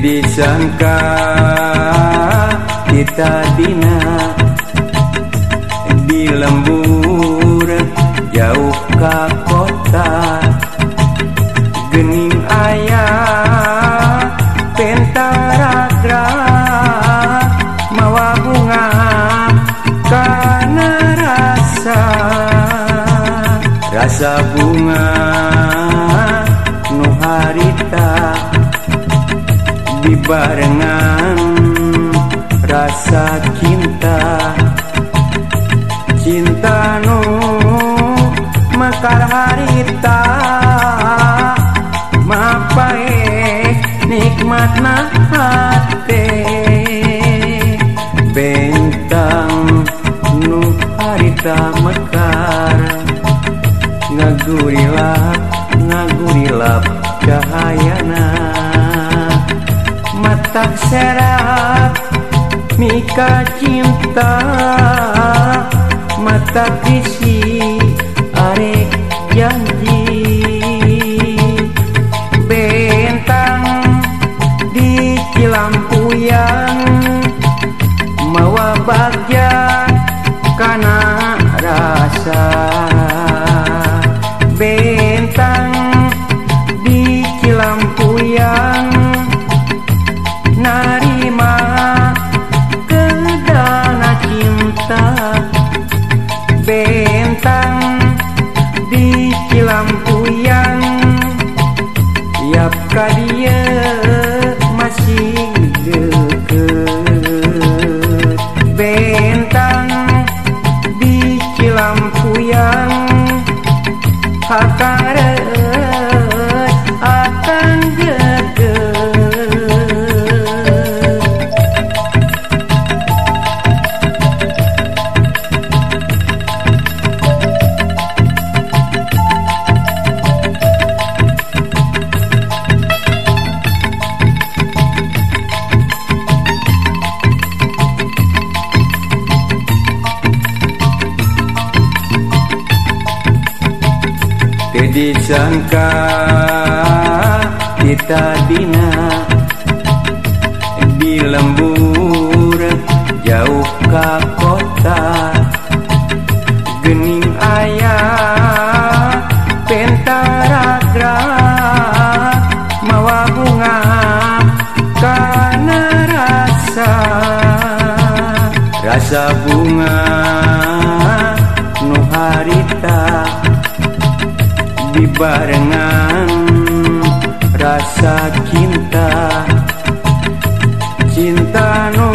disangka kita dina. Di lembur jauh ke kota. Gening ayah pentaragra mawa bunga karena rasa. Rasa dibarengan rasa cinta cinta nu mekar harita mapae nikmat na hate bentang nu harita mekar. Ngagurilap ngagurilap cahayana mata serat mika cinta mata visi arek janji Para disangka ditadina di lembur jauh ke kota. Gening ayah pentaragra mawa bunga karena rasa. Rasa bunga nuharita harita dibarengan rasa cinta cinta nu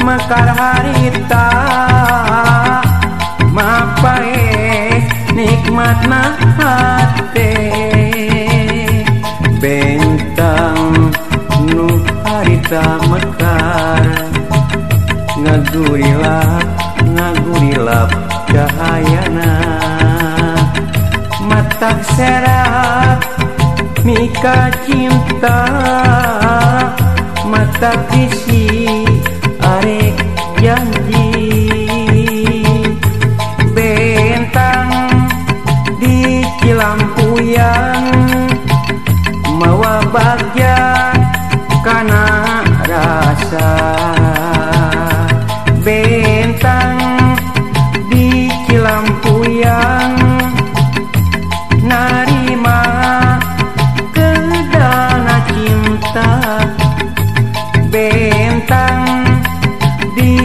mekar harita. Mapae nikmat na hate bentang nu harita mekar. Ngagurilap ngagurilap cahayana serat mika cinta mata visi arek janji. Bentang di cilampuyan mawa bagja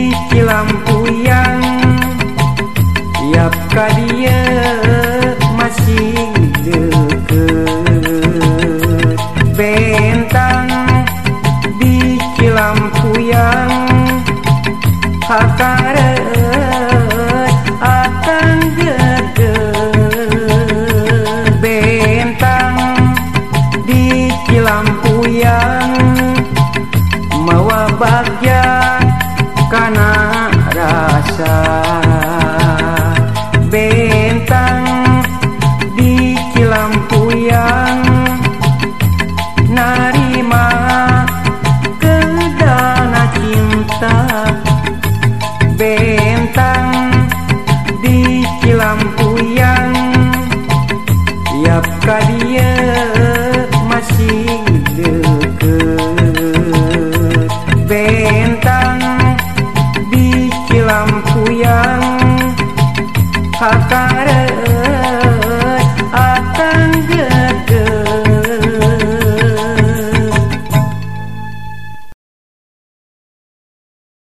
di cilampuyan Yap kadia